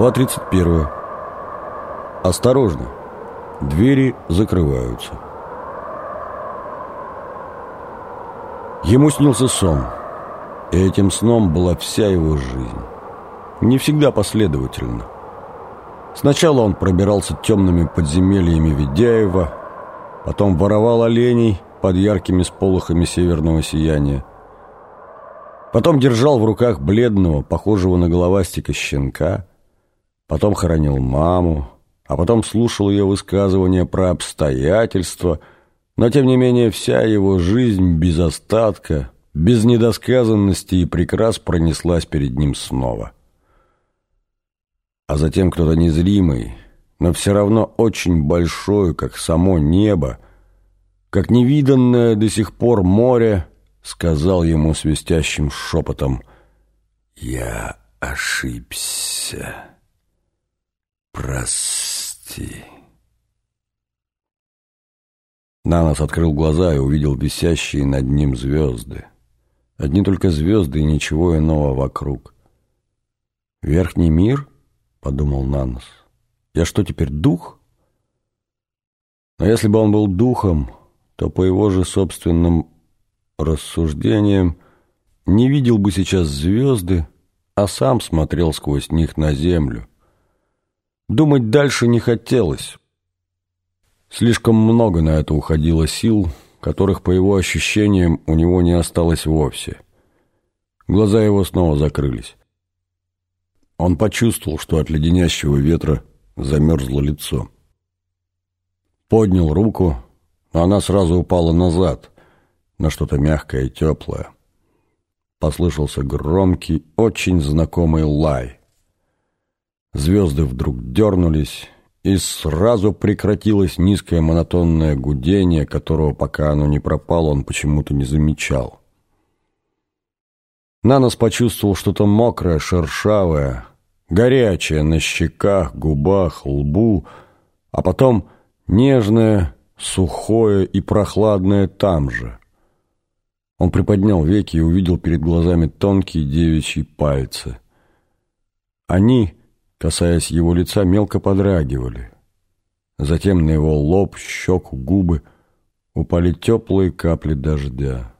Глава 31. Осторожно. Двери закрываются. Ему снился сон. И этим сном была вся его жизнь. Не всегда последовательно. Сначала он пробирался темными подземельями Ведяева, потом воровал оленей под яркими сполохами северного сияния, потом держал в руках бледного, похожего на головастика щенка, потом хоронил маму, а потом слушал ее высказывания про обстоятельства, но тем не менее вся его жизнь без остатка, без недосказанности и прекрас пронеслась перед ним снова а затем кто-то незримый, но все равно очень большой, как само небо, как невиданное до сих пор море, сказал ему свистящим шепотом «Я ошибся. Прости». Нанос открыл глаза и увидел висящие над ним звезды. Одни только звезды и ничего иного вокруг. Верхний мир —— подумал Нанос. «Я что, теперь дух?» Но если бы он был духом, то по его же собственным рассуждениям не видел бы сейчас звезды, а сам смотрел сквозь них на землю. Думать дальше не хотелось. Слишком много на это уходило сил, которых, по его ощущениям, у него не осталось вовсе. Глаза его снова закрылись. Он почувствовал, что от леденящего ветра замерзло лицо. Поднял руку, но она сразу упала назад, на что-то мягкое и теплое. Послышался громкий, очень знакомый лай. Звезды вдруг дернулись, и сразу прекратилось низкое монотонное гудение, которого, пока оно не пропало, он почему-то не замечал. Нанос почувствовал что-то мокрое, шершавое, горячее на щеках, губах, лбу, а потом нежное, сухое и прохладное там же. Он приподнял веки и увидел перед глазами тонкие девичьи пальцы. Они, касаясь его лица, мелко подрагивали. Затем на его лоб, щеку, губы упали теплые капли дождя.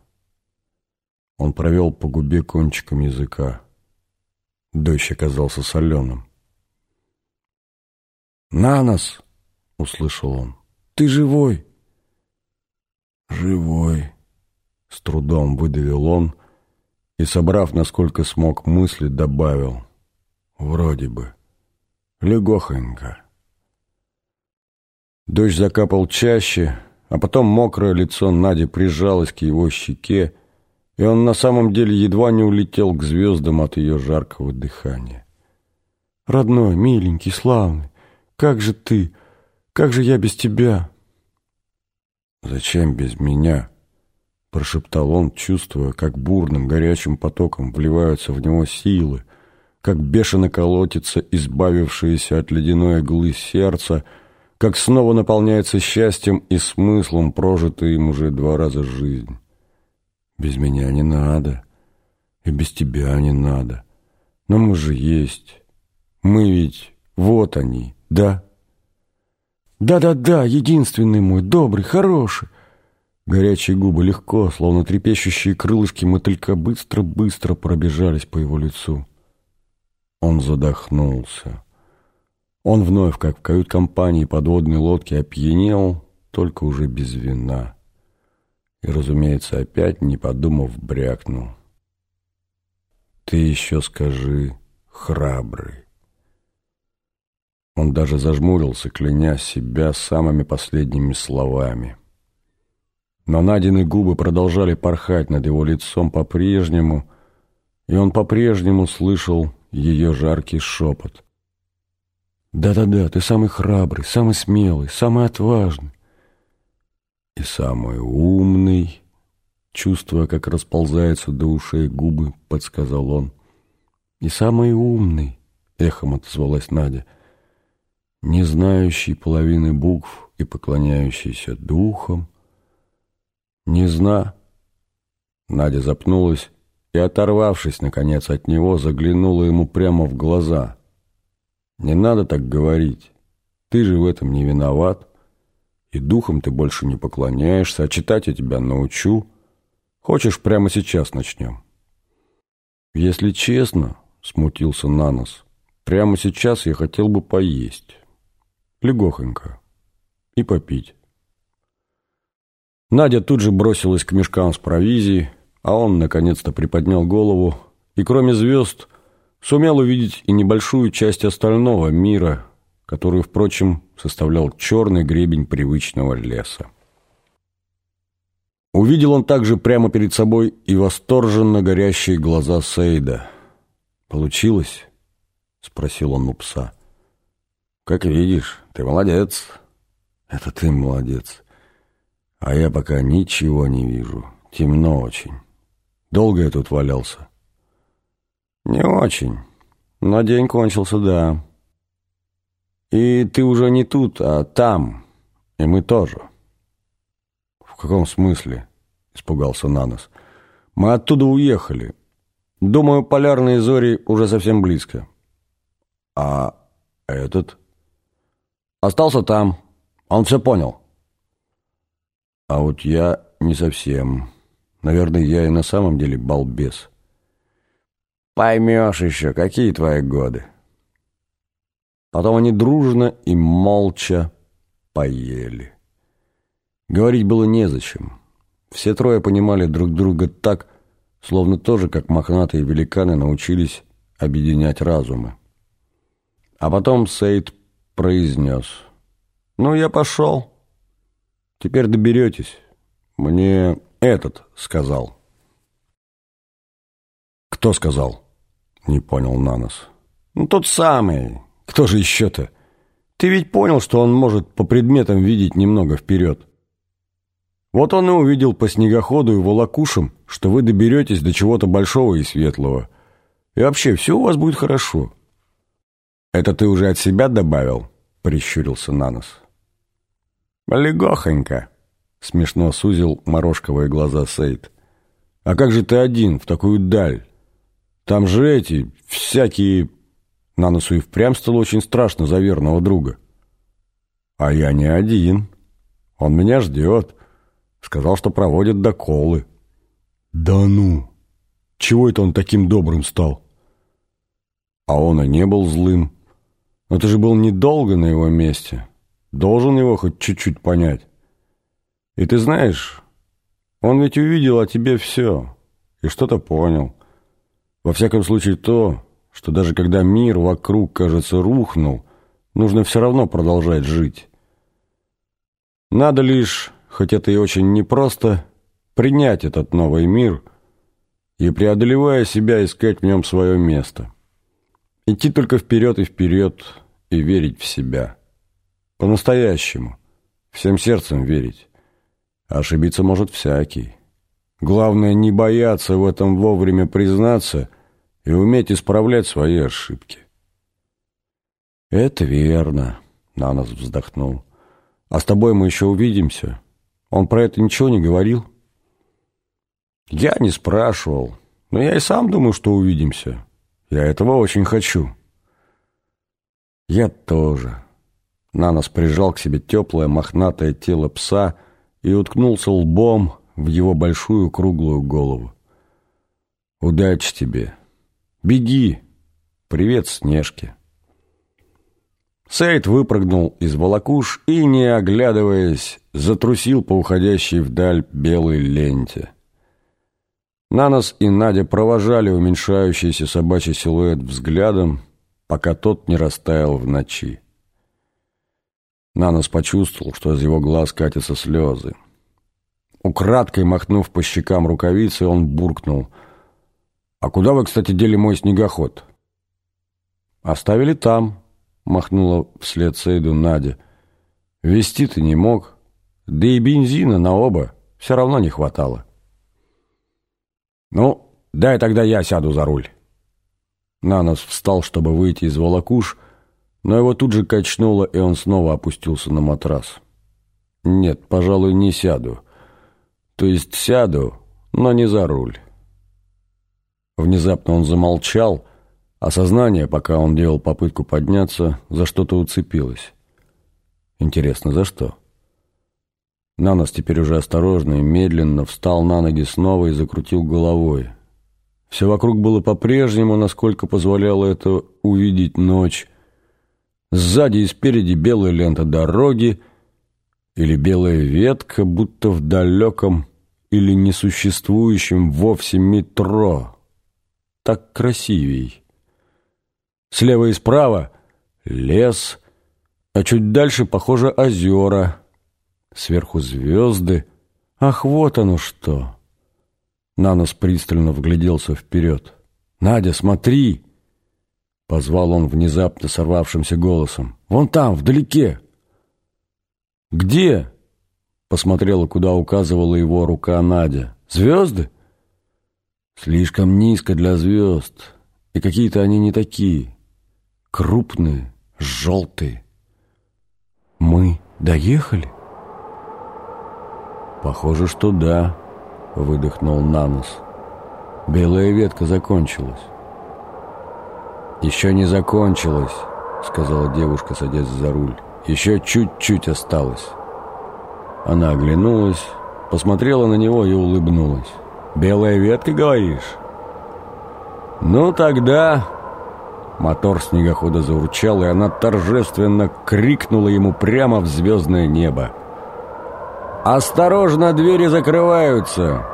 Он провел по губе кончиком языка. Дождь оказался соленым. «Нанос!» — услышал он. «Ты живой!» «Живой!» — с трудом выдавил он и, собрав, насколько смог мысли, добавил. «Вроде бы. Легохонько». Дождь закапал чаще, а потом мокрое лицо Нади прижалось к его щеке, и он на самом деле едва не улетел к звездам от ее жаркого дыхания. «Родной, миленький, славный, как же ты, как же я без тебя?» «Зачем без меня?» — прошептал он, чувствуя, как бурным горячим потоком вливаются в него силы, как бешено колотится избавившееся от ледяной иглы сердце, как снова наполняется счастьем и смыслом прожитая им уже два раза жизнь. Без меня не надо. И без тебя не надо. Но мы же есть. Мы ведь... Вот они, да? Да-да-да, единственный мой, добрый, хороший. Горячие губы легко, словно трепещущие крылышки мотылька, быстро-быстро пробежались по его лицу. Он задохнулся. Он вновь, как в кают-компании подводной лодки, опьянел, только уже без вина и, разумеется, опять, не подумав, брякнул. «Ты еще скажи, храбрый». Он даже зажмурился, кляня себя самыми последними словами. Но Надины губы продолжали порхать над его лицом по-прежнему, и он по-прежнему слышал ее жаркий шепот. «Да-да-да, ты самый храбрый, самый смелый, самый отважный и самый умный, чувствуя, как расползаются до ушей губы, подсказал он. И самый умный, эхом отозвалась Надя, не знающий половины букв и поклоняющийся духом. Не зна. Надя запнулась и, оторвавшись, наконец, от него, заглянула ему прямо в глаза. Не надо так говорить. Ты же в этом не виноват. И духом ты больше не поклоняешься, а читать я тебя научу. Хочешь, прямо сейчас начнем? Если честно, смутился Нанос, прямо сейчас я хотел бы поесть. Легохонько. И попить. Надя тут же бросилась к мешкам с провизией, а он наконец-то приподнял голову и, кроме звезд, сумел увидеть и небольшую часть остального мира, которую, впрочем, составлял черный гребень привычного леса. Увидел он также прямо перед собой и восторженно горящие глаза Сейда. «Получилось?» — спросил он у пса. «Как видишь, ты молодец». «Это ты молодец. А я пока ничего не вижу. Темно очень. Долго я тут валялся?» «Не очень. Но день кончился, да. И ты уже не тут, а там. И мы тоже». «В каком смысле?» — испугался Нанос. «Мы оттуда уехали. Думаю, полярные зори уже совсем близко». «А этот?» «Остался там. Он все понял». «А вот я не совсем. Наверное, я и на самом деле балбес». Поймешь еще, какие твои годы. Потом они дружно и молча поели. Говорить было незачем. Все трое понимали друг друга так, словно тоже, как мохнатые великаны, научились объединять разумы. А потом Сейд произнес. «Ну, я пошел. Теперь доберетесь. Мне этот сказал». «Кто сказал?» Не понял Нанос. Ну, тот самый. Кто же еще-то? Ты ведь понял, что он может по предметам видеть немного вперед. Вот он и увидел по снегоходу и волокушам, что вы доберетесь до чего-то большого и светлого. И вообще, все у вас будет хорошо. Это ты уже от себя добавил? Прищурился Нанос. Легохонько. Смешно сузил морожковые глаза Сейд. А как же ты один, в такую даль? Там же эти, всякие... На носу и впрямь стало очень страшно за верного друга. А я не один. Он меня ждет. Сказал, что проводит до колы. Да ну! Чего это он таким добрым стал? А он и не был злым. Но ты же был недолго на его месте. Должен его хоть чуть-чуть понять. И ты знаешь, он ведь увидел о тебе все. И что-то понял. Во всяком случае то, что даже когда мир вокруг, кажется, рухнул, нужно все равно продолжать жить. Надо лишь, хоть это и очень непросто, принять этот новый мир и, преодолевая себя, искать в нем свое место. Идти только вперед и вперед и верить в себя. По-настоящему. Всем сердцем верить. Ошибиться может всякий. Главное не бояться в этом вовремя признаться и уметь исправлять свои ошибки. «Это верно», — Нанос вздохнул. «А с тобой мы еще увидимся. Он про это ничего не говорил?» «Я не спрашивал, но я и сам думаю, что увидимся. Я этого очень хочу». «Я тоже». Нанос прижал к себе теплое мохнатое тело пса и уткнулся лбом в его большую круглую голову. «Удачи тебе! Беги! Привет, Снежке!» Сейд выпрыгнул из волокуш и, не оглядываясь, затрусил по уходящей вдаль белой ленте. Нанос и Надя провожали уменьшающийся собачий силуэт взглядом, пока тот не растаял в ночи. Нанос почувствовал, что из его глаз катятся слезы. Украдкой махнув по щекам рукавицы, он буркнул. «А куда вы, кстати, дели мой снегоход?» «Оставили там», — махнула вслед Сейду Надя. «Вести ты не мог. Да и бензина на оба все равно не хватало». «Ну, дай тогда я сяду за руль». Нанос встал, чтобы выйти из волокуш, но его тут же качнуло, и он снова опустился на матрас. «Нет, пожалуй, не сяду». То есть сяду, но не за руль. Внезапно он замолчал, а сознание, пока он делал попытку подняться, за что-то уцепилось. Интересно, за что? Нанос теперь уже осторожно и медленно встал на ноги снова и закрутил головой. Все вокруг было по-прежнему, насколько позволяла это увидеть ночь. Сзади и спереди белая лента дороги или белая ветка, будто в далеком или несуществующем вовсе метро. Так красивей. Слева и справа — лес, а чуть дальше, похоже, озера. Сверху звезды. Ах, вот оно что! Нанос пристально вгляделся вперед. «Надя, смотри!» Позвал он внезапно сорвавшимся голосом. «Вон там, вдалеке!» «Где?» Посмотрела, куда указывала его рука Надя. «Звезды?» «Слишком низко для звезд. И какие-то они не такие. Крупные, желтые». «Мы доехали?» «Похоже, что да», — выдохнул Нанос. «Белая ветка закончилась». «Еще не закончилась», — сказала девушка, садясь за руль. «Еще чуть-чуть осталось». Она оглянулась, посмотрела на него и улыбнулась. «Белая ветка, говоришь?» «Ну тогда...» Мотор снегохода заурчал, и она торжественно крикнула ему прямо в звездное небо. «Осторожно, двери закрываются!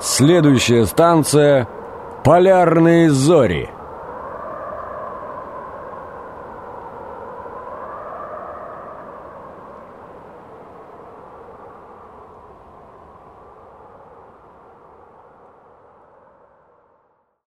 Следующая станция — Полярные зори!»